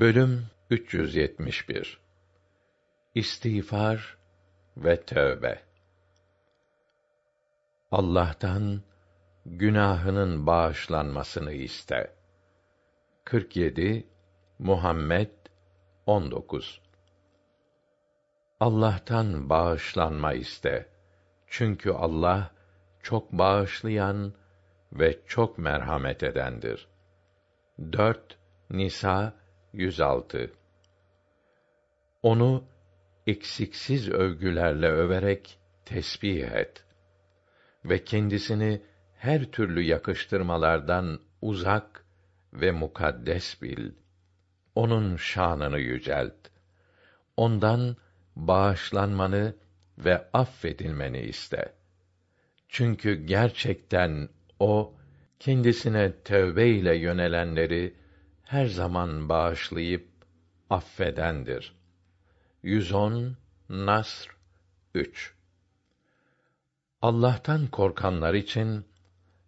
Bölüm 371 İstiğfar ve tövbe Allah'tan günahının bağışlanmasını iste. 47 Muhammed 19 Allah'tan bağışlanma iste. Çünkü Allah çok bağışlayan ve çok merhamet edendir. 4 Nisa 106 Onu eksiksiz övgülerle överek tesbih et ve kendisini her türlü yakıştırmalardan uzak ve mukaddes bil. Onun şanını yücelt. Ondan bağışlanmanı ve affedilmeni iste. Çünkü gerçekten o kendisine tövbe ile yönelenleri her zaman bağışlayıp affedendir. 110 Nasr 3 Allah'tan korkanlar için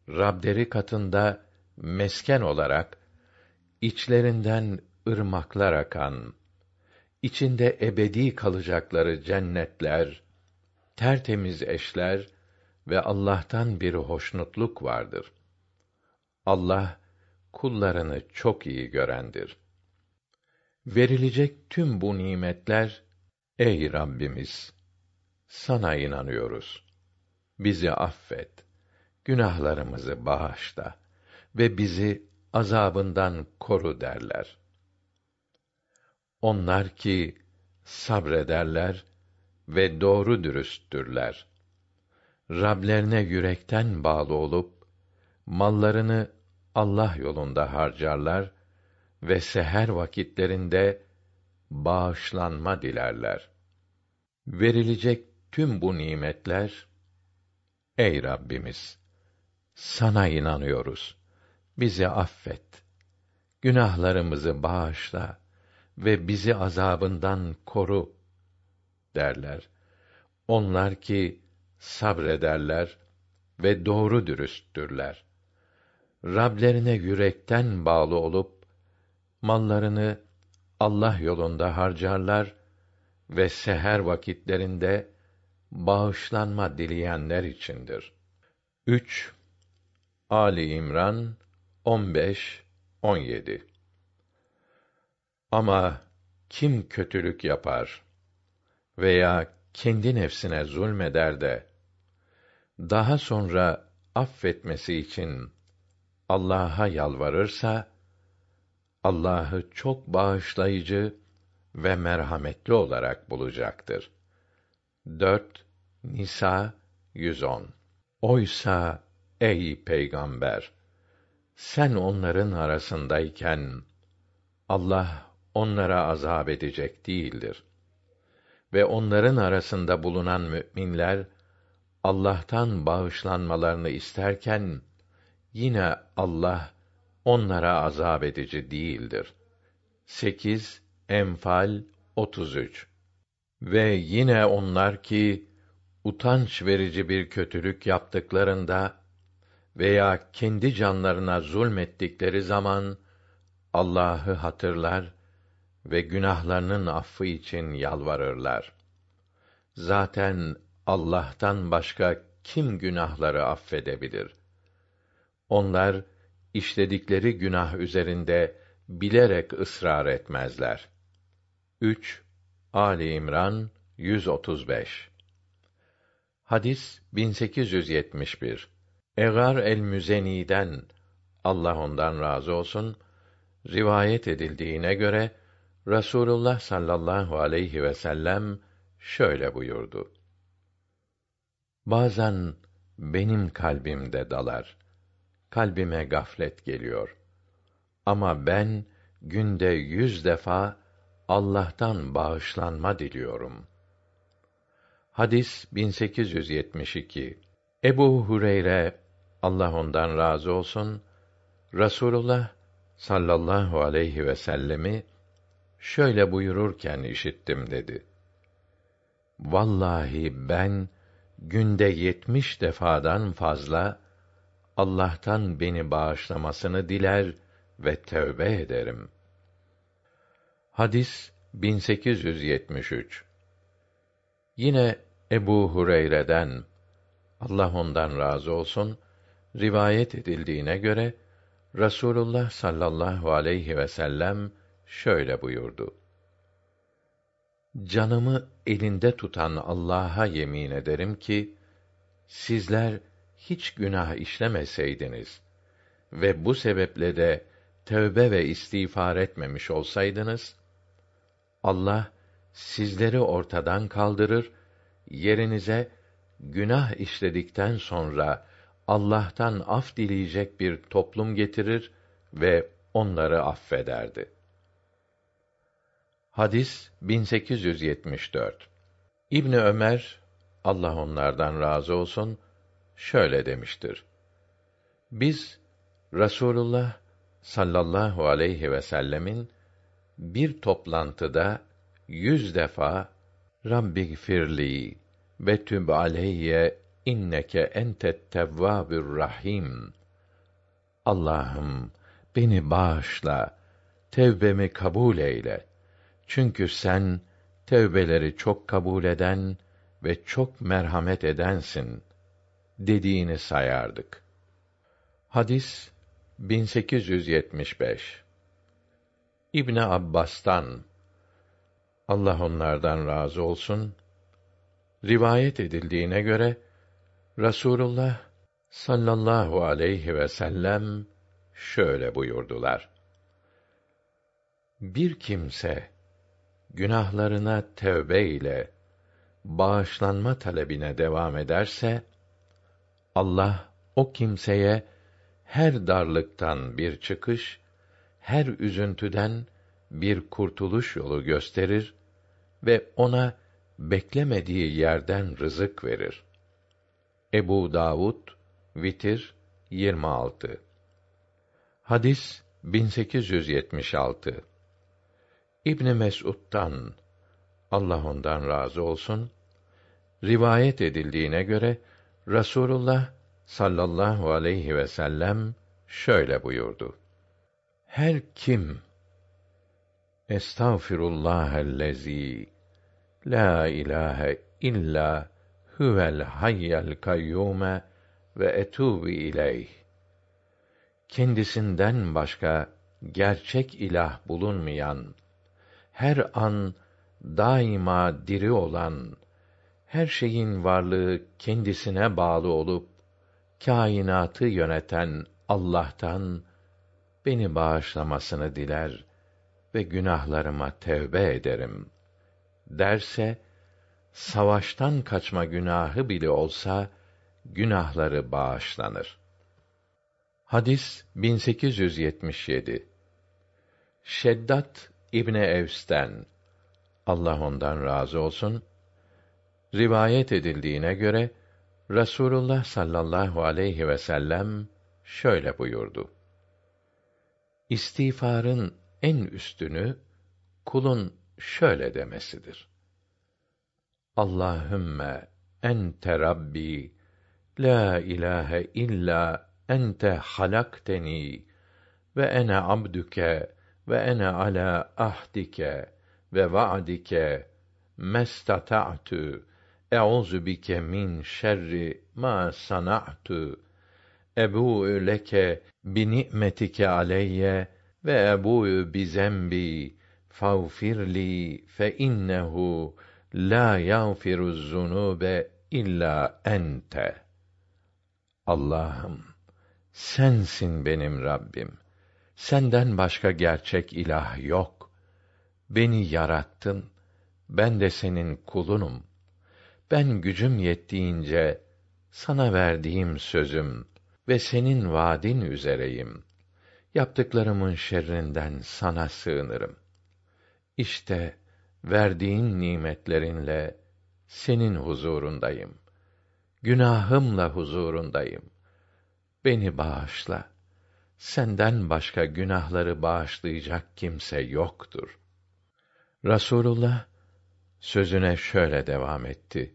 Rableri katında mesken olarak içlerinden ırmaklar akan, içinde ebedi kalacakları cennetler, tertemiz eşler ve Allah'tan bir hoşnutluk vardır. Allah kullarını çok iyi görendir. Verilecek tüm bu nimetler ey Rabbimiz sana inanıyoruz. Bizi affet. Günahlarımızı bağışla ve bizi azabından koru derler. Onlar ki sabrederler ve doğru dürüsttürler. Rablerine yürekten bağlı olup mallarını Allah yolunda harcarlar ve seher vakitlerinde bağışlanma dilerler. Verilecek tüm bu nimetler Ey Rabbimiz sana inanıyoruz. Bizi affet. Günahlarımızı bağışla ve bizi azabından koru derler. Onlar ki sabrederler ve doğru dürüsttürler. Rablerine yürekten bağlı olup mallarını Allah yolunda harcarlar ve seher vakitlerinde bağışlanma dileyenler içindir. 3 Ali İmran 15 17 Ama kim kötülük yapar veya kendi nefsine zulmeder de daha sonra affetmesi için Allah'a yalvarırsa Allah'ı çok bağışlayıcı ve merhametli olarak bulacaktır. 4 Nisa 110 Oysa ey peygamber sen onların arasındayken Allah onlara azap edecek değildir. Ve onların arasında bulunan müminler Allah'tan bağışlanmalarını isterken yine Allah onlara azap edici değildir. 8 Enfal 33 Ve yine onlar ki utanç verici bir kötülük yaptıklarında veya kendi canlarına zulmettikleri zaman Allah'ı hatırlar ve günahlarının affı için yalvarırlar. Zaten Allah'tan başka kim günahları affedebilir? Onlar işledikleri günah üzerinde bilerek ısrar etmezler. 3 Ali İmran 135 Hadis 1871 Egar el-Müzeni'den Allah ondan razı olsun rivayet edildiğine göre Rasulullah sallallahu aleyhi ve sellem şöyle buyurdu. Bazen benim kalbimde dalar kalbime gaflet geliyor. Ama ben günde yüz defa Allah'tan bağışlanma diliyorum. Hadis 1872 Ebu Hureyre Allah ondan razı olsun Rasulullah sallallahu aleyhi ve sellemi şöyle buyururken işittim dedi. Vallahi ben günde yetmiş defadan fazla Allah'tan beni bağışlamasını diler ve tövbe ederim. Hadis 1873 Yine Ebu Hureyre'den Allah ondan razı olsun rivayet edildiğine göre Rasulullah sallallahu aleyhi ve sellem şöyle buyurdu. Canımı elinde tutan Allah'a yemin ederim ki sizler hiç günah işlemeseydiniz ve bu sebeple de tövbe ve istiğfar etmemiş olsaydınız Allah sizleri ortadan kaldırır, yerinize günah işledikten sonra Allah'tan af dileyecek bir toplum getirir ve onları affederdi. Hadis 1874. İbni Ömer Allah onlardan razı olsun şöyle demiştir. Biz Rasulullah sallallahu aleyhi ve sellemin bir toplantıda yüz defa Rabbi firli ve tüb aleyye inneke entet tevvabür rahim. Allah'ım beni bağışla, tevbemi kabul eyle. Çünkü sen tevbeleri çok kabul eden ve çok merhamet edensin dediğini sayardık. Hadis 1875 İbn Abbas'tan Allah onlardan razı olsun rivayet edildiğine göre Rasulullah sallallahu aleyhi ve sellem şöyle buyurdular. Bir kimse günahlarına tövbe ile bağışlanma talebine devam ederse Allah o kimseye her darlıktan bir çıkış, her üzüntüden bir kurtuluş yolu gösterir ve ona beklemediği yerden rızık verir. Ebu Davud Vitir 26 Hadis 1876 İbn Mes'ud'dan Allah ondan razı olsun. Rivayet edildiğine göre Rasulullah sallallahu aleyhi ve sellem şöyle buyurdu. Her kim Estağfirullahellezî la ilahe illa huvel hayyel kayyume ve etûbü ileyh. Kendisinden başka gerçek ilah bulunmayan, her an daima diri olan, her şeyin varlığı kendisine bağlı olup kainatı yöneten Allah'tan beni bağışlamasını diler ve günahlarıma tevbe ederim derse savaştan kaçma günahı bile olsa günahları bağışlanır. Hadis 1877 Şeddat İbni Evs'ten Allah ondan razı olsun rivayet edildiğine göre Rasulullah sallallahu aleyhi ve sellem şöyle buyurdu. İstiğfarın en üstünü kulun şöyle demesidir. Allahümme ente Rabbi la ilahe illa ente halakteni ve ene abduke ve ene ala ahdike ve va'dike mestata'tu Euzu bike min şerri ma sana'tu. Ebu leke bi ni'metike aleyye ve ebu bi zembi fağfirli fe innehu la yağfiru zunube illa ente. Allah'ım sensin benim Rabbim. Senden başka gerçek ilah yok. Beni yarattın. Ben de senin kulunum.'' Ben gücüm yettiğince sana verdiğim sözüm ve senin vaadin üzereyim. Yaptıklarımın şerrinden sana sığınırım. İşte verdiğin nimetlerinle senin huzurundayım. Günahımla huzurundayım. Beni bağışla. Senden başka günahları bağışlayacak kimse yoktur. Rasulullah sözüne şöyle devam etti.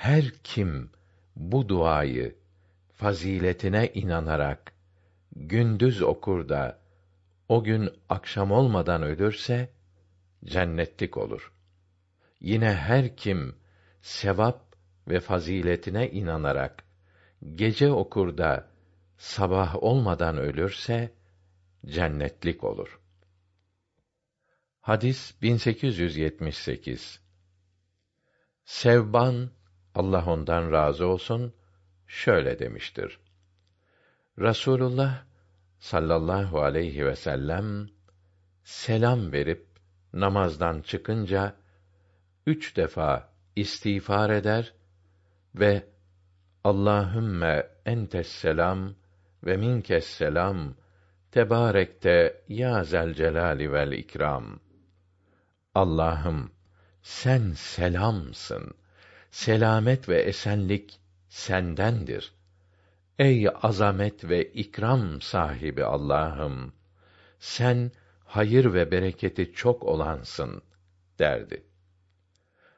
Her kim bu duayı faziletine inanarak gündüz okur da o gün akşam olmadan ölürse cennetlik olur. Yine her kim sevap ve faziletine inanarak gece okur da sabah olmadan ölürse cennetlik olur. Hadis 1878 Sevban Allah ondan razı olsun şöyle demiştir. Rasulullah sallallahu aleyhi ve sellem selam verip namazdan çıkınca üç defa istiğfar eder ve Allahümme entes selam ve minkes selam tebarekte ya zel celali vel ikram. Allah'ım sen selamsın. Selamet ve esenlik sendendir. Ey azamet ve ikram sahibi Allah'ım, sen hayır ve bereketi çok olansın derdi.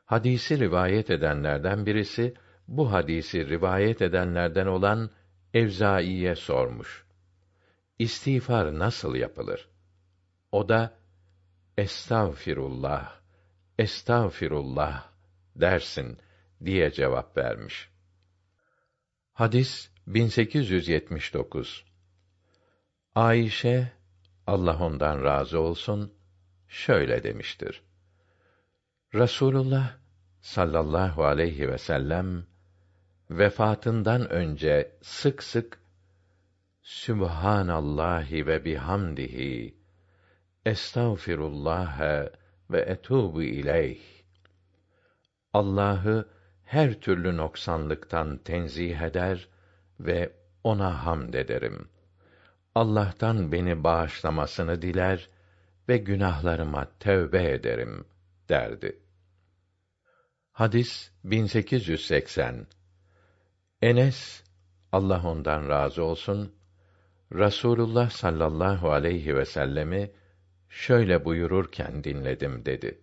Hadisi rivayet edenlerden birisi bu hadisi rivayet edenlerden olan Evzai'ye sormuş. İstiğfar nasıl yapılır? O da Estağfirullah, Estağfirullah dersin diye cevap vermiş. Hadis 1879 Ayşe Allah ondan razı olsun şöyle demiştir. Rasulullah sallallahu aleyhi ve sellem vefatından önce sık sık Sübhanallahi ve bihamdihi Estağfirullah ve etubu ileyh. Allah'ı her türlü noksanlıktan tenzih eder ve ona hamd ederim. Allah'tan beni bağışlamasını diler ve günahlarıma tövbe ederim derdi. Hadis 1880 Enes Allah ondan razı olsun Rasulullah sallallahu aleyhi ve sellemi şöyle buyururken dinledim dedi.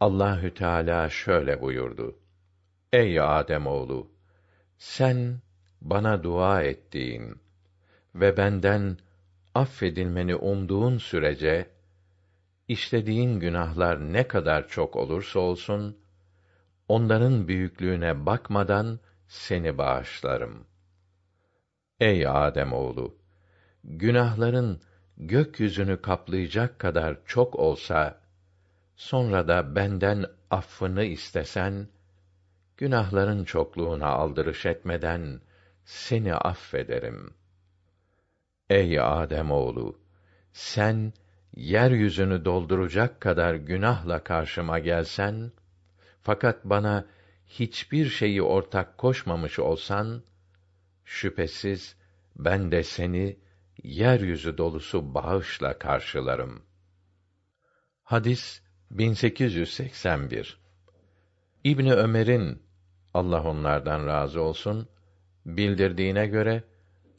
Allahü Teala şöyle buyurdu: Ey Adem oğlu, sen bana dua ettiğin ve benden affedilmeni umduğun sürece işlediğin günahlar ne kadar çok olursa olsun onların büyüklüğüne bakmadan seni bağışlarım. Ey Adem oğlu, günahların gökyüzünü kaplayacak kadar çok olsa sonra da benden affını istesen günahların çokluğuna aldırış etmeden seni affederim. Ey Adem oğlu, sen yeryüzünü dolduracak kadar günahla karşıma gelsen fakat bana hiçbir şeyi ortak koşmamış olsan şüphesiz ben de seni yeryüzü dolusu bağışla karşılarım. Hadis 1881 İbni Ömer'in Allah onlardan razı olsun bildirdiğine göre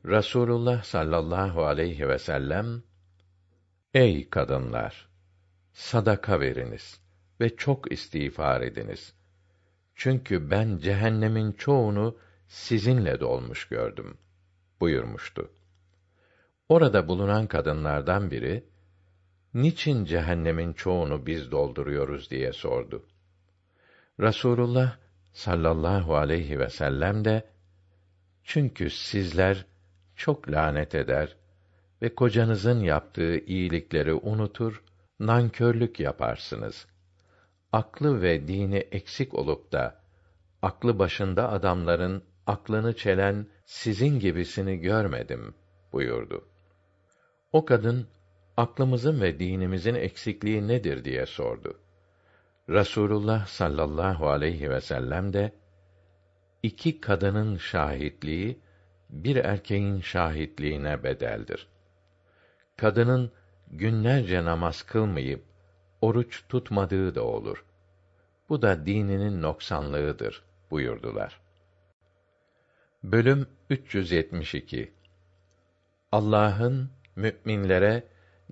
Rasulullah sallallahu aleyhi ve sellem Ey kadınlar sadaka veriniz ve çok istiğfar ediniz. Çünkü ben cehennemin çoğunu sizinle dolmuş gördüm buyurmuştu. Orada bulunan kadınlardan biri niçin cehennemin çoğunu biz dolduruyoruz diye sordu. Rasulullah sallallahu aleyhi ve sellem de çünkü sizler çok lanet eder ve kocanızın yaptığı iyilikleri unutur, nankörlük yaparsınız. Aklı ve dini eksik olup da aklı başında adamların aklını çelen sizin gibisini görmedim buyurdu. O kadın aklımızın ve dinimizin eksikliği nedir diye sordu. Rasulullah sallallahu aleyhi ve sellem de iki kadının şahitliği bir erkeğin şahitliğine bedeldir. Kadının günlerce namaz kılmayıp oruç tutmadığı da olur. Bu da dininin noksanlığıdır buyurdular. Bölüm 372 Allah'ın müminlere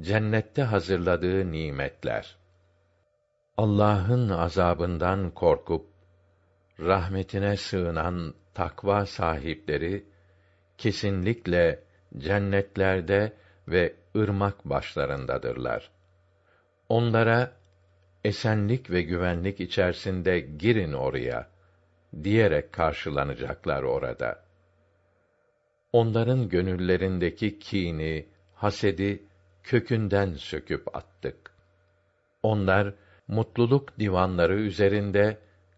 cennette hazırladığı nimetler. Allah'ın azabından korkup rahmetine sığınan takva sahipleri kesinlikle cennetlerde ve ırmak başlarındadırlar. onlara esenlik ve güvenlik içerisinde girin oraya diyerek karşılanacaklar orada. Onların gönüllerindeki kini, hasedi kökünden söküp attık. Onlar mutluluk divanları üzerinde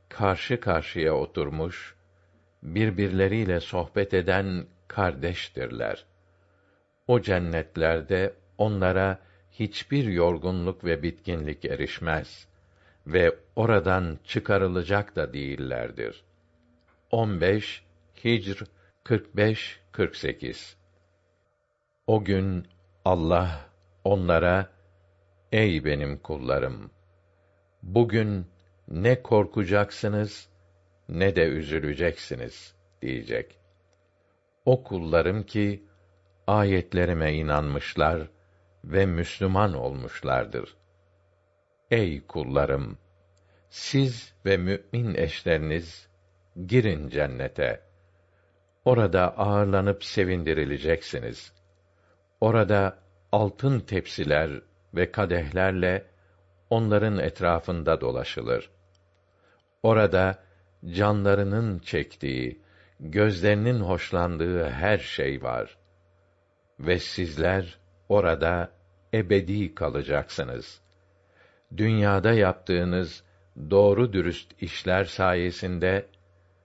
karşı karşıya oturmuş, birbirleriyle sohbet eden kardeştirler. O cennetlerde onlara hiçbir yorgunluk ve bitkinlik erişmez ve oradan çıkarılacak da değillerdir. 15 Hicr 45 48 O gün Allah onlara ey benim kullarım bugün ne korkacaksınız ne de üzüleceksiniz diyecek. O kullarım ki ayetlerime inanmışlar ve Müslüman olmuşlardır. Ey kullarım! Siz ve mümin eşleriniz girin cennete. Orada ağırlanıp sevindirileceksiniz. Orada altın tepsiler ve kadehlerle onların etrafında dolaşılır. Orada canlarının çektiği, gözlerinin hoşlandığı her şey var. Ve sizler orada ebedi kalacaksınız. Dünyada yaptığınız doğru dürüst işler sayesinde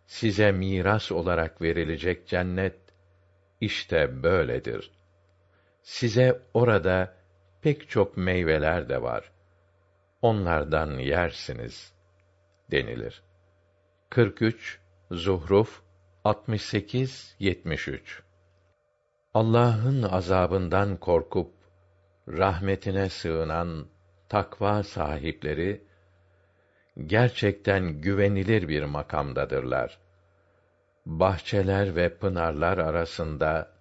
size miras olarak verilecek cennet işte böyledir. Size orada pek çok meyveler de var. Onlardan yersiniz denilir. 43 Zuhruf 68 73 Allah'ın azabından korkup rahmetine sığınan takva sahipleri gerçekten güvenilir bir makamdadırlar. Bahçeler ve pınarlar arasında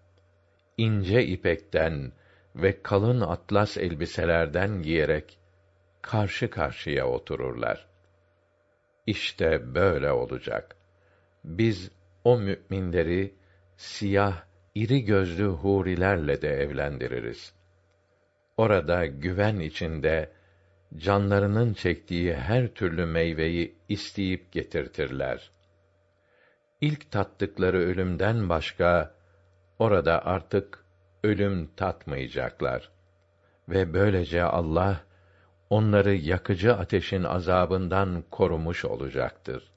ince ipekten ve kalın atlas elbiselerden giyerek karşı karşıya otururlar. İşte böyle olacak. Biz o müminleri siyah iri gözlü hurilerle de evlendiririz. Orada güven içinde canlarının çektiği her türlü meyveyi isteyip getirtirler. İlk tattıkları ölümden başka orada artık ölüm tatmayacaklar ve böylece Allah onları yakıcı ateşin azabından korumuş olacaktır.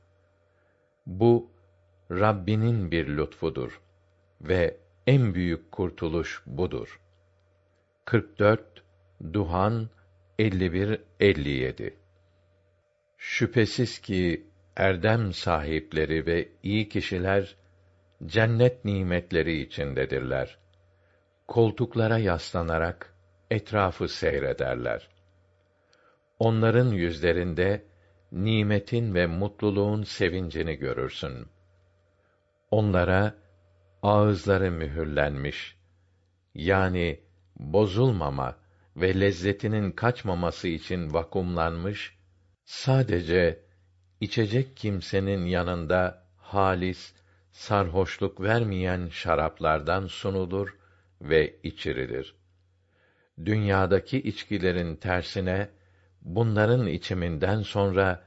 Bu Rabbinin bir lütfudur ve en büyük kurtuluş budur. 44 Duhan 51 57 Şüphesiz ki erdem sahipleri ve iyi kişiler cennet nimetleri içindedirler. Koltuklara yaslanarak etrafı seyrederler. Onların yüzlerinde nimetin ve mutluluğun sevincini görürsün. Onlara ağızları mühürlenmiş yani bozulmama ve lezzetinin kaçmaması için vakumlanmış sadece içecek kimsenin yanında halis sarhoşluk vermeyen şaraplardan sunulur ve içirilir. Dünyadaki içkilerin tersine bunların içiminden sonra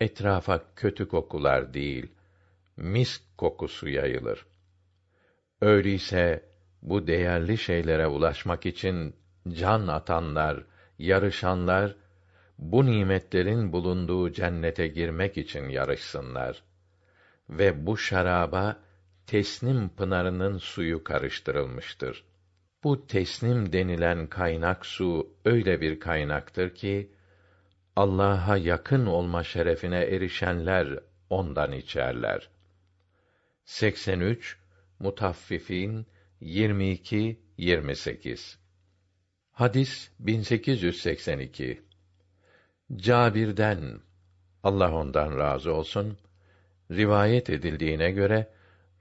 etrafa kötü kokular değil, misk kokusu yayılır. Öyleyse bu değerli şeylere ulaşmak için can atanlar, yarışanlar bu nimetlerin bulunduğu cennete girmek için yarışsınlar ve bu şaraba tesnim pınarının suyu karıştırılmıştır. Bu tesnim denilen kaynak su öyle bir kaynaktır ki Allah'a yakın olma şerefine erişenler ondan içerler. 83 Mutaffifin 22 28 Hadis 1882 Cabir'den Allah ondan razı olsun rivayet edildiğine göre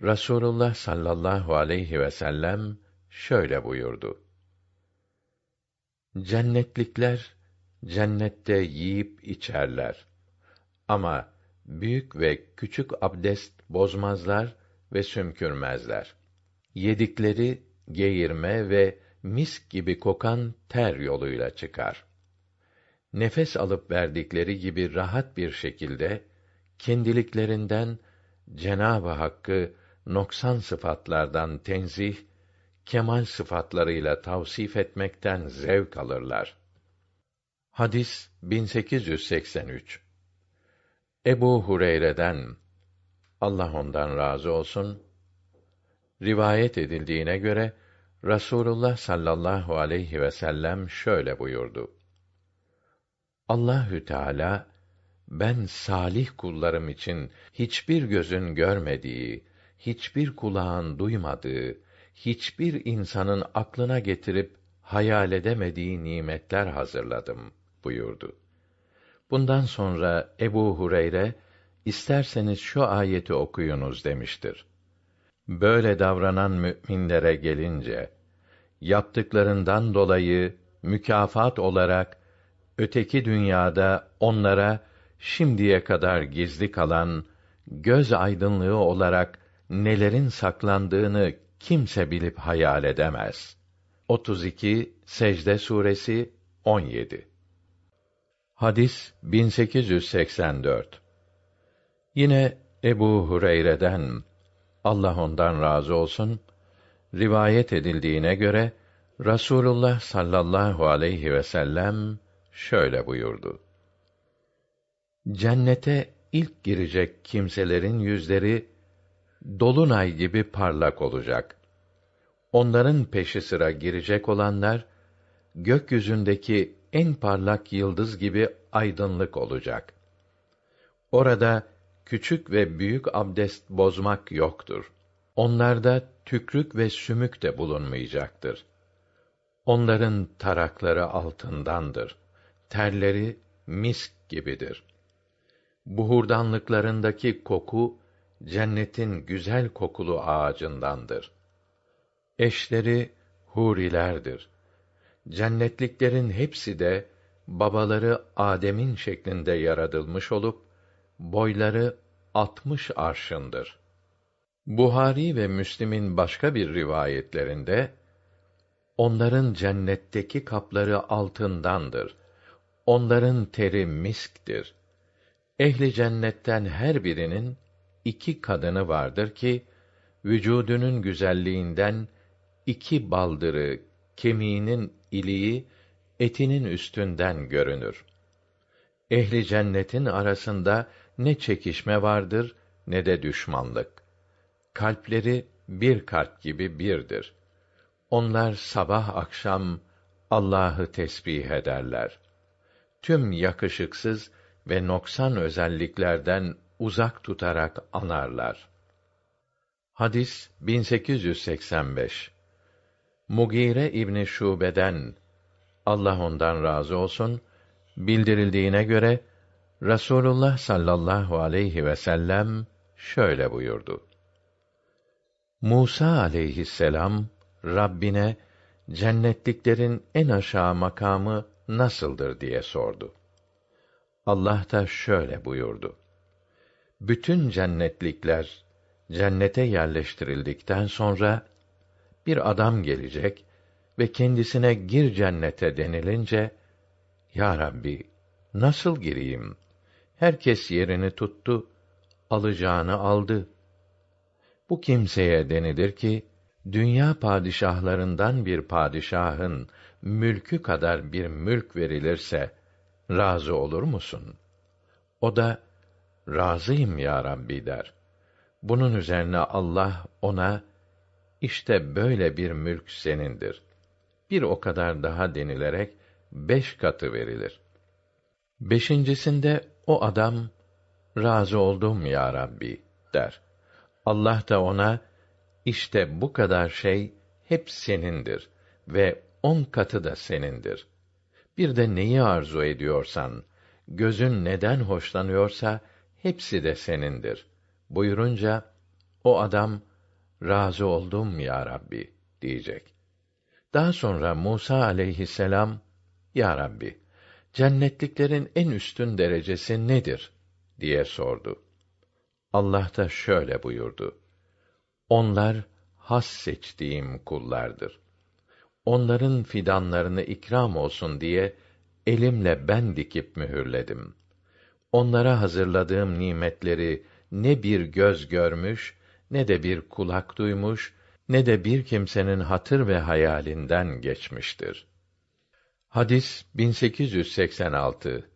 Rasulullah sallallahu aleyhi ve sellem şöyle buyurdu. Cennetlikler cennette yiyip içerler. Ama büyük ve küçük abdest bozmazlar ve sümkürmezler. Yedikleri geğirme ve misk gibi kokan ter yoluyla çıkar. nefes alıp verdikleri gibi rahat bir şekilde kendiliklerinden Cenab-ı Hakk'ı noksan sıfatlardan tenzih, kemal sıfatlarıyla tavsif etmekten zevk alırlar. Hadis 1883 Ebu Hureyre'den Allah ondan razı olsun rivayet edildiğine göre Rasulullah sallallahu aleyhi ve sellem şöyle buyurdu. Allahü Teala ben salih kullarım için hiçbir gözün görmediği, hiçbir kulağın duymadığı, hiçbir insanın aklına getirip hayal edemediği nimetler hazırladım buyurdu. Bundan sonra Ebu Hureyre isterseniz şu ayeti okuyunuz demiştir. Böyle davranan müminlere gelince yaptıklarından dolayı mükafat olarak öteki dünyada onlara şimdiye kadar gizli kalan göz aydınlığı olarak nelerin saklandığını kimse bilip hayal edemez. 32 Secde suresi 17 Hadis 1884 Yine Ebu Hureyre'den Allah ondan razı olsun rivayet edildiğine göre Rasulullah sallallahu aleyhi ve sellem şöyle buyurdu. Cennete ilk girecek kimselerin yüzleri dolunay gibi parlak olacak. Onların peşi sıra girecek olanlar gökyüzündeki en parlak yıldız gibi aydınlık olacak. Orada küçük ve büyük abdest bozmak yoktur. Onlarda tükrük ve sümük de bulunmayacaktır. Onların tarakları altındandır. Terleri misk gibidir. Buhurdanlıklarındaki koku cennetin güzel kokulu ağacındandır. Eşleri hurilerdir. Cennetliklerin hepsi de babaları Adem'in şeklinde yaratılmış olup boyları altmış arşındır. Buhari ve Müslim'in başka bir rivayetlerinde onların cennetteki kapları altındandır. Onların teri misktir. Ehli cennetten her birinin iki kadını vardır ki vücudunun güzelliğinden iki baldırı, kemiğinin iliği etinin üstünden görünür. Ehli cennetin arasında ne çekişme vardır ne de düşmanlık. Kalpleri bir kalp gibi birdir. Onlar sabah akşam Allah'ı tesbih ederler. Tüm yakışıksız ve noksan özelliklerden uzak tutarak anarlar. Hadis 1885 Mugire İbni Şube'den Allah ondan razı olsun bildirildiğine göre Rasulullah sallallahu aleyhi ve sellem şöyle buyurdu. Musa aleyhisselam Rabbine cennetliklerin en aşağı makamı nasıldır diye sordu. Allah da şöyle buyurdu. Bütün cennetlikler cennete yerleştirildikten sonra bir adam gelecek ve kendisine gir cennete denilince Ya Rabbi nasıl gireyim? Herkes yerini tuttu, alacağını aldı. Bu kimseye denilir ki dünya padişahlarından bir padişahın mülkü kadar bir mülk verilirse razı olur musun? O da razıyım ya Rabbi der. Bunun üzerine Allah ona işte böyle bir mülk senindir. Bir o kadar daha denilerek beş katı verilir. Beşincisinde o adam razı oldum ya Rabbi der. Allah da ona işte bu kadar şey hep senindir ve on katı da senindir. Bir de neyi arzu ediyorsan, gözün neden hoşlanıyorsa hepsi de senindir. Buyurunca o adam razı oldum ya Rabbi diyecek. Daha sonra Musa aleyhisselam ya Rabbi cennetliklerin en üstün derecesi nedir diye sordu. Allah da şöyle buyurdu. Onlar has seçtiğim kullardır. Onların fidanlarını ikram olsun diye elimle ben dikip mühürledim. Onlara hazırladığım nimetleri ne bir göz görmüş, ne de bir kulak duymuş, ne de bir kimsenin hatır ve hayalinden geçmiştir. Hadis 1886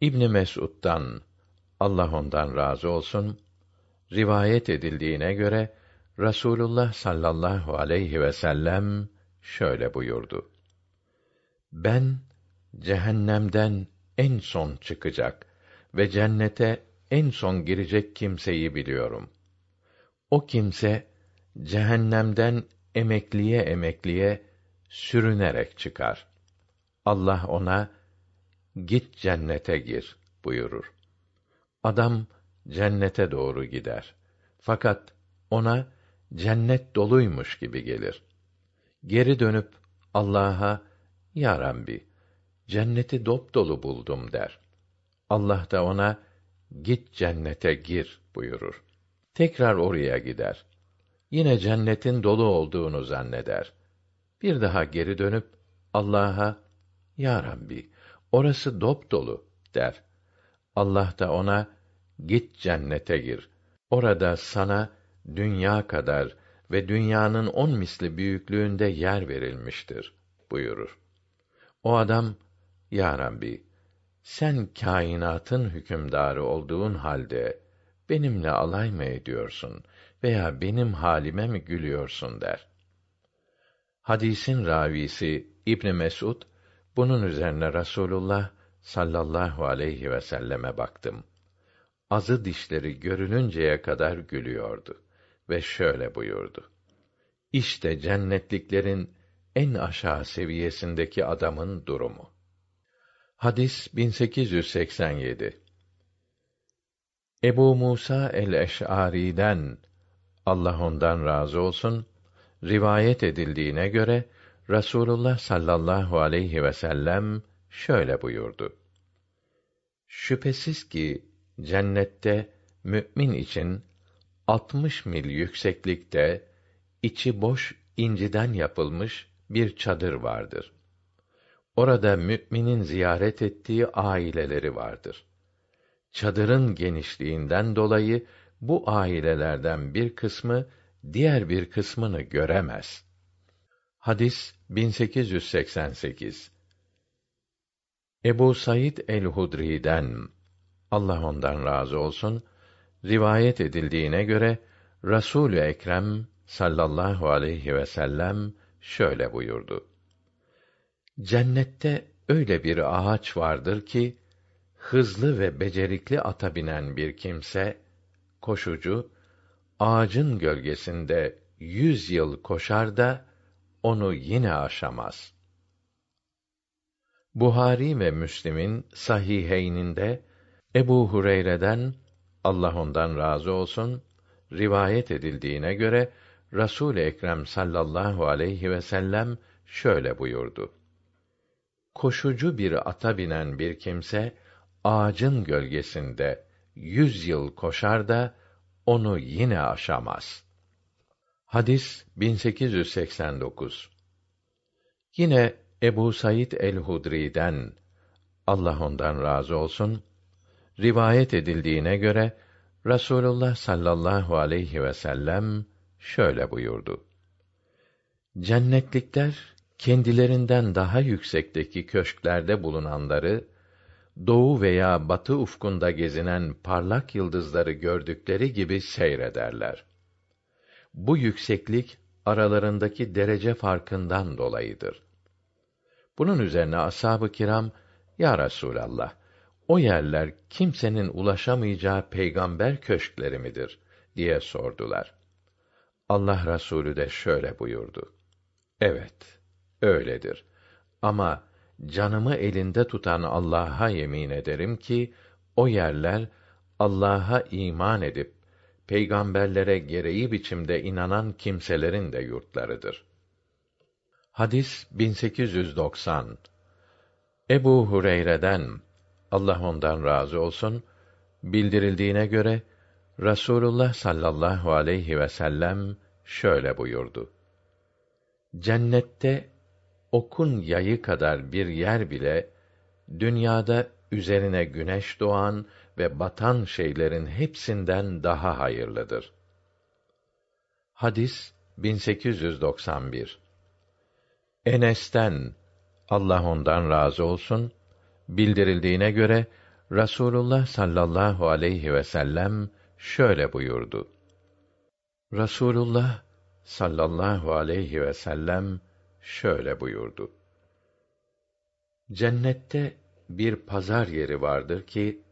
İbn Mesud'dan Allah ondan razı olsun rivayet edildiğine göre Rasulullah sallallahu aleyhi ve sellem şöyle buyurdu. Ben cehennemden en son çıkacak ve cennete en son girecek kimseyi biliyorum. O kimse cehennemden emekliye emekliye sürünerek çıkar. Allah ona git cennete gir buyurur. Adam cennete doğru gider. Fakat ona cennet doluymuş gibi gelir. Geri dönüp Allah'a Ya Rabbi, cenneti dop dolu buldum der. Allah da ona git cennete gir buyurur. Tekrar oraya gider. Yine cennetin dolu olduğunu zanneder. Bir daha geri dönüp Allah'a Ya Rabbi, orası dop dolu der. Allah da ona git cennete gir. Orada sana dünya kadar ve dünyanın on misli büyüklüğünde yer verilmiştir buyurur. O adam, Ya Rabbi, sen kainatın hükümdarı olduğun halde benimle alay mı ediyorsun veya benim halime mi gülüyorsun der. Hadisin ravisi İbn Mesud bunun üzerine Rasulullah sallallahu aleyhi ve selleme baktım. Azı dişleri görününceye kadar gülüyordu ve şöyle buyurdu. İşte cennetliklerin en aşağı seviyesindeki adamın durumu. Hadis 1887 Ebu Musa el-Eş'ari'den Allah ondan razı olsun rivayet edildiğine göre Rasulullah sallallahu aleyhi ve sellem şöyle buyurdu. Şüphesiz ki cennette mümin için 60 mil yükseklikte içi boş inciden yapılmış bir çadır vardır. Orada müminin ziyaret ettiği aileleri vardır. Çadırın genişliğinden dolayı bu ailelerden bir kısmı diğer bir kısmını göremez. Hadis 1888 Ebu Said el-Hudri'den Allah ondan razı olsun rivayet edildiğine göre Rasul Ekrem sallallahu aleyhi ve sellem şöyle buyurdu. Cennette öyle bir ağaç vardır ki hızlı ve becerikli ata binen bir kimse koşucu ağacın gölgesinde yüz yıl koşar da onu yine aşamaz. Buhari ve Müslim'in sahiheyninde Ebu Hureyre'den Allah ondan razı olsun rivayet edildiğine göre Resul Ekrem sallallahu aleyhi ve sellem şöyle buyurdu. Koşucu bir ata binen bir kimse ağacın gölgesinde yüz yıl koşar da onu yine aşamaz. Hadis 1889. Yine Ebu Said el-Hudri'den Allah ondan razı olsun rivayet edildiğine göre Rasulullah sallallahu aleyhi ve sellem şöyle buyurdu. Cennetlikler kendilerinden daha yüksekteki köşklerde bulunanları doğu veya batı ufkunda gezinen parlak yıldızları gördükleri gibi seyrederler. Bu yükseklik aralarındaki derece farkından dolayıdır. Bunun üzerine ashab-ı kiram ya Resulallah o yerler kimsenin ulaşamayacağı peygamber köşkleri midir diye sordular. Allah Resulü de şöyle buyurdu. Evet, öyledir. Ama canımı elinde tutan Allah'a yemin ederim ki o yerler Allah'a iman edip peygamberlere gereği biçimde inanan kimselerin de yurtlarıdır. Hadis 1890 Ebu Hureyre'den Allah ondan razı olsun bildirildiğine göre Rasulullah sallallahu aleyhi ve sellem şöyle buyurdu. Cennette okun yayı kadar bir yer bile dünyada üzerine güneş doğan ve batan şeylerin hepsinden daha hayırlıdır. Hadis 1891 Enes'ten Allah ondan razı olsun bildirildiğine göre Rasulullah sallallahu aleyhi ve sellem şöyle buyurdu. Rasulullah sallallahu aleyhi ve sellem şöyle buyurdu. Cennette bir pazar yeri vardır ki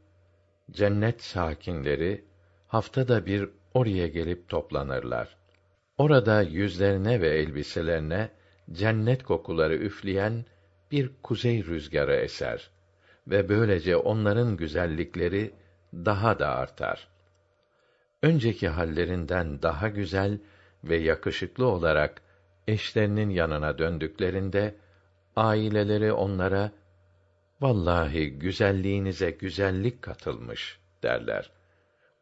cennet sakinleri haftada bir oraya gelip toplanırlar. Orada yüzlerine ve elbiselerine cennet kokuları üfleyen bir kuzey rüzgarı eser ve böylece onların güzellikleri daha da artar. Önceki hallerinden daha güzel ve yakışıklı olarak eşlerinin yanına döndüklerinde aileleri onlara vallahi güzelliğinize güzellik katılmış derler.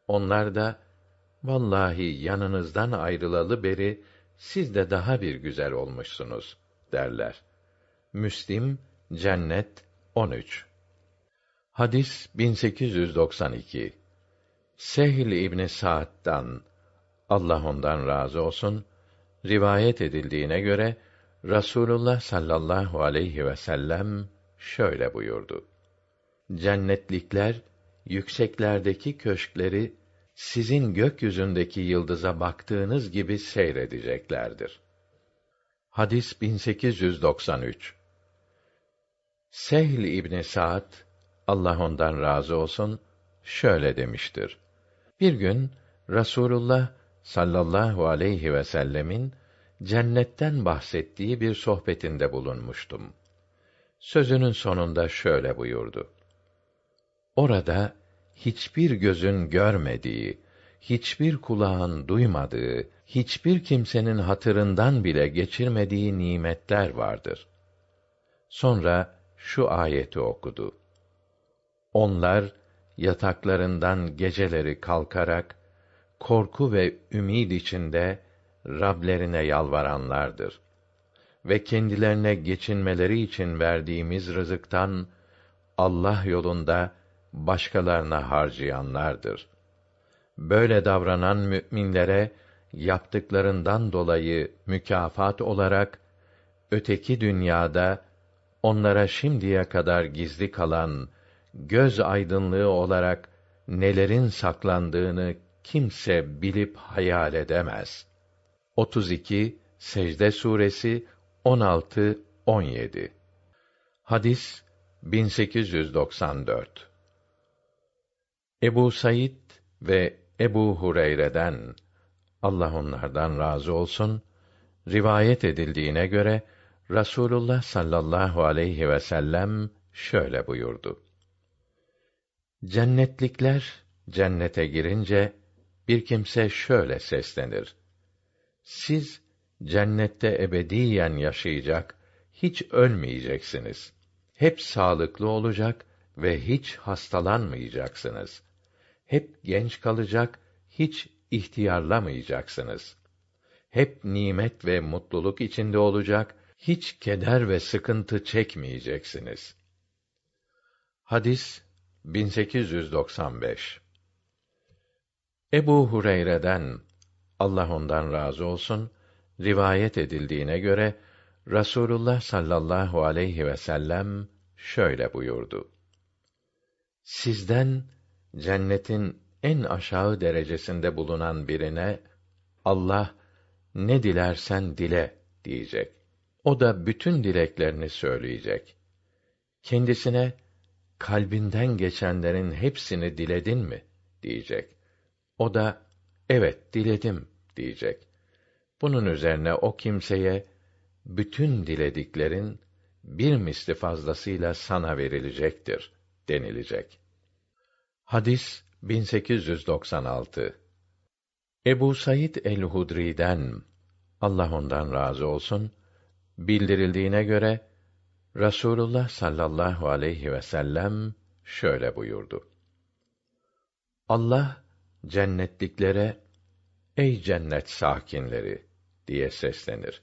Onlar da vallahi yanınızdan ayrılalı beri siz de daha bir güzel olmuşsunuz derler. Müslim Cennet 13 Hadis 1892 Sehl İbni Sa'd'dan Allah ondan razı olsun rivayet edildiğine göre Rasulullah sallallahu aleyhi ve sellem şöyle buyurdu. Cennetlikler yükseklerdeki köşkleri sizin gökyüzündeki yıldıza baktığınız gibi seyredeceklerdir. Hadis 1893 Sehl İbni Sa'd Allah ondan razı olsun şöyle demiştir. Bir gün Rasulullah sallallahu aleyhi ve sellemin cennetten bahsettiği bir sohbetinde bulunmuştum. Sözünün sonunda şöyle buyurdu. Orada hiçbir gözün görmediği, hiçbir kulağın duymadığı, hiçbir kimsenin hatırından bile geçirmediği nimetler vardır. Sonra şu ayeti okudu. Onlar yataklarından geceleri kalkarak korku ve ümid içinde Rablerine yalvaranlardır. Ve kendilerine geçinmeleri için verdiğimiz rızıktan Allah yolunda başkalarına harcayanlardır. Böyle davranan müminlere yaptıklarından dolayı mükafat olarak öteki dünyada onlara şimdiye kadar gizli kalan göz aydınlığı olarak nelerin saklandığını kimse bilip hayal edemez. 32 Secde suresi 16 17 Hadis 1894 Ebu Said ve Ebu Hureyre'den Allah onlardan razı olsun rivayet edildiğine göre Rasulullah sallallahu aleyhi ve sellem şöyle buyurdu. Cennetlikler cennete girince bir kimse şöyle seslenir. Siz cennette ebediyen yaşayacak, hiç ölmeyeceksiniz. Hep sağlıklı olacak ve hiç hastalanmayacaksınız. Hep genç kalacak, hiç ihtiyarlamayacaksınız. Hep nimet ve mutluluk içinde olacak, hiç keder ve sıkıntı çekmeyeceksiniz. Hadis 1895 Ebu Hureyre'den Allah ondan razı olsun rivayet edildiğine göre Rasulullah sallallahu aleyhi ve sellem şöyle buyurdu. Sizden cennetin en aşağı derecesinde bulunan birine Allah ne dilersen dile diyecek. O da bütün dileklerini söyleyecek. Kendisine kalbinden geçenlerin hepsini diledin mi diyecek. O da evet diledim diyecek. Bunun üzerine o kimseye bütün dilediklerin bir misli fazlasıyla sana verilecektir denilecek. Hadis 1896 Ebu Said el-Hudri'den Allah ondan razı olsun bildirildiğine göre Rasulullah sallallahu aleyhi ve sellem şöyle buyurdu. Allah cennetliklere ey cennet sakinleri diye seslenir.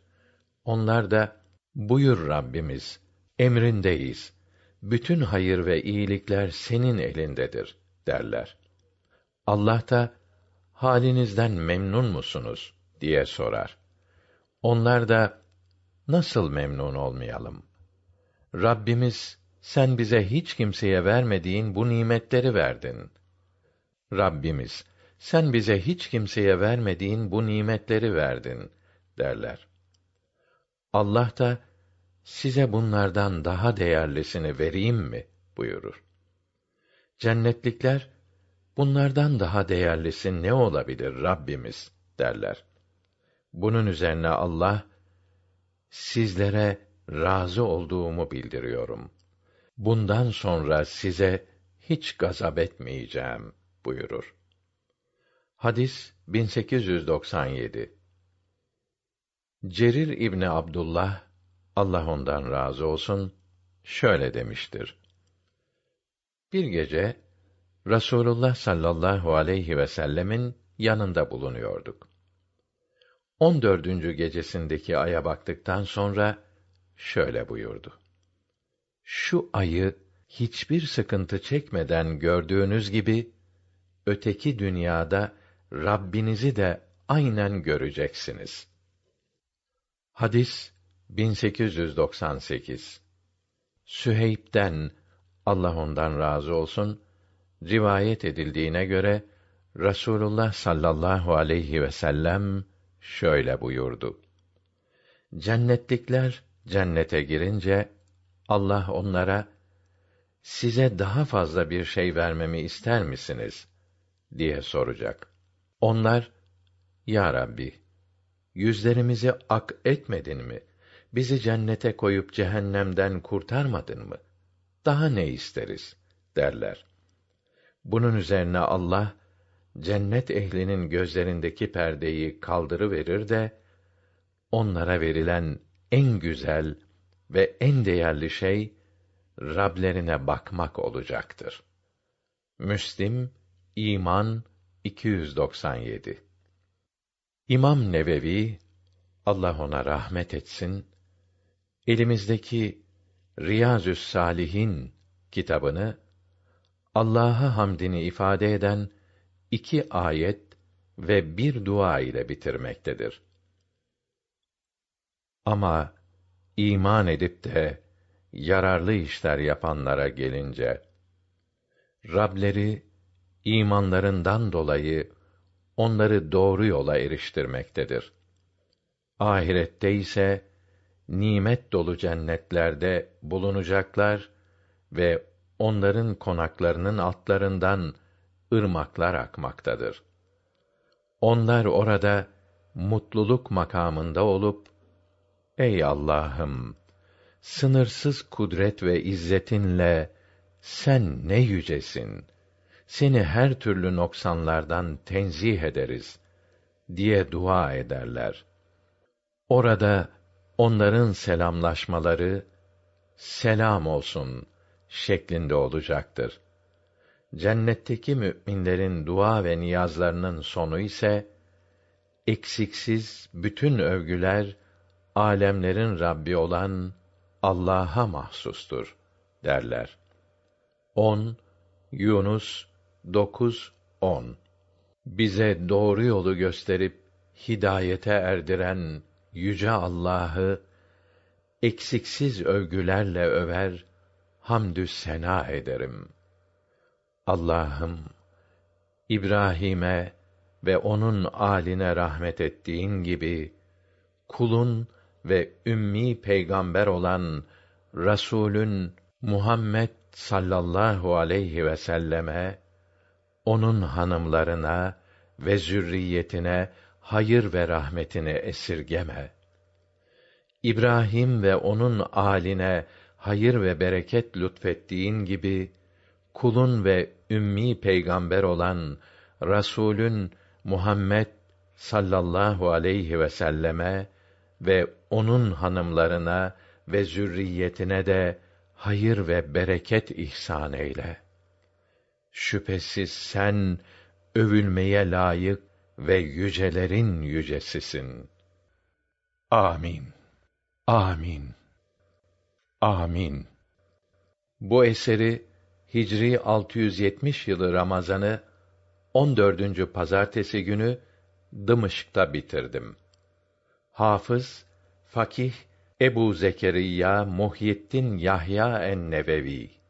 Onlar da buyur Rabbimiz emrindeyiz bütün hayır ve iyilikler senin elindedir derler. Allah da halinizden memnun musunuz diye sorar. Onlar da nasıl memnun olmayalım? Rabbimiz sen bize hiç kimseye vermediğin bu nimetleri verdin. Rabbimiz sen bize hiç kimseye vermediğin bu nimetleri verdin derler. Allah da size bunlardan daha değerlisini vereyim mi buyurur. Cennetlikler bunlardan daha değerlisi ne olabilir Rabbimiz derler. Bunun üzerine Allah sizlere razı olduğumu bildiriyorum. Bundan sonra size hiç gazap etmeyeceğim buyurur. Hadis 1897 Cerir İbni Abdullah Allah ondan razı olsun şöyle demiştir. Bir gece Rasulullah sallallahu aleyhi ve sellemin yanında bulunuyorduk. On dördüncü gecesindeki aya baktıktan sonra şöyle buyurdu. Şu ayı hiçbir sıkıntı çekmeden gördüğünüz gibi öteki dünyada Rabbinizi de aynen göreceksiniz. Hadis 1898 Süheyb'den Allah ondan razı olsun rivayet edildiğine göre Rasulullah sallallahu aleyhi ve sellem şöyle buyurdu. Cennetlikler cennete girince Allah onlara size daha fazla bir şey vermemi ister misiniz diye soracak. Onlar Ya Rabbi yüzlerimizi ak etmedin mi? Bizi cennete koyup cehennemden kurtarmadın mı? Daha ne isteriz? derler. Bunun üzerine Allah cennet ehlinin gözlerindeki perdeyi kaldırıverir de onlara verilen en güzel ve en değerli şey Rablerine bakmak olacaktır. Müslim İman 297 İmam Nevevi Allah ona rahmet etsin elimizdeki Riyazü's Salihin kitabını Allah'a hamdini ifade eden iki ayet ve bir dua ile bitirmektedir. Ama iman edip de yararlı işler yapanlara gelince Rableri imanlarından dolayı onları doğru yola eriştirmektedir. Ahirette ise nimet dolu cennetlerde bulunacaklar ve onların konaklarının altlarından ırmaklar akmaktadır. Onlar orada mutluluk makamında olup Ey Allah'ım sınırsız kudret ve izzetinle sen ne yücesin. Seni her türlü noksanlardan tenzih ederiz diye dua ederler. Orada onların selamlaşmaları selam olsun şeklinde olacaktır. Cennetteki müminlerin dua ve niyazlarının sonu ise eksiksiz bütün övgüler alemlerin Rabbi olan Allah'a mahsustur derler. 10 Yunus 9 10 Bize doğru yolu gösterip hidayete erdiren yüce Allah'ı eksiksiz övgülerle över, hamdü sena ederim. Allah'ım İbrahim'e ve onun âline rahmet ettiğin gibi kulun ve ümmi peygamber olan Rasulün Muhammed sallallahu aleyhi ve selleme onun hanımlarına ve zürriyetine hayır ve rahmetini esirgeme. İbrahim ve onun âline hayır ve bereket lütfettiğin gibi kulun ve ümmi peygamber olan Rasulün Muhammed sallallahu aleyhi ve selleme ve onun hanımlarına ve zürriyetine de hayır ve bereket ihsan eyle. Şüphesiz sen övülmeye layık ve yücelerin yücesisin. Amin. Amin. Amin. Bu eseri Hicri 670 yılı Ramazan'ı 14. pazartesi günü Dımışk'ta bitirdim. Hafız, fakih Ebu Zekeriya Muhyiddin Yahya en-Nevevi